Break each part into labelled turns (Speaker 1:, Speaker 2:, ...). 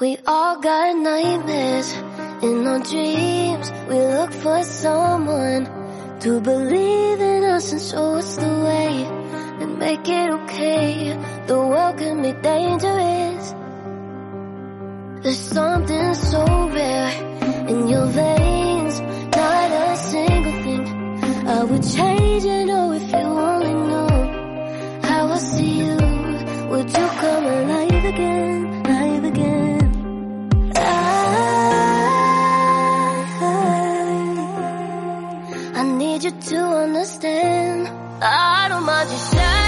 Speaker 1: We all got nightmares in our dreams. We look for someone to believe in us and show us the way and make it okay. The world can be dangerous. There's something so rare in your veins, not a single thing I would change. You know, if you only knew how I see you, would you come alive I mind your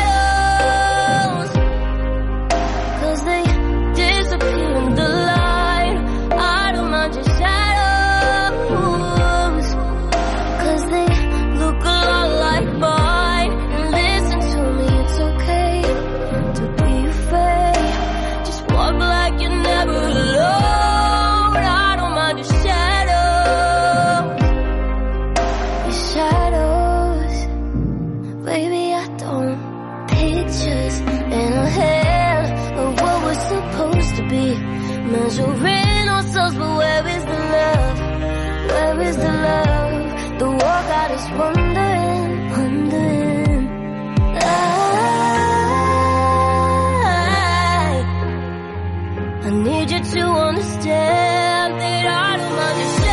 Speaker 1: Measuring ourselves, but where is the love? Where is the love? The war got us wondering, wondering. I, I need you to understand that I don't understand.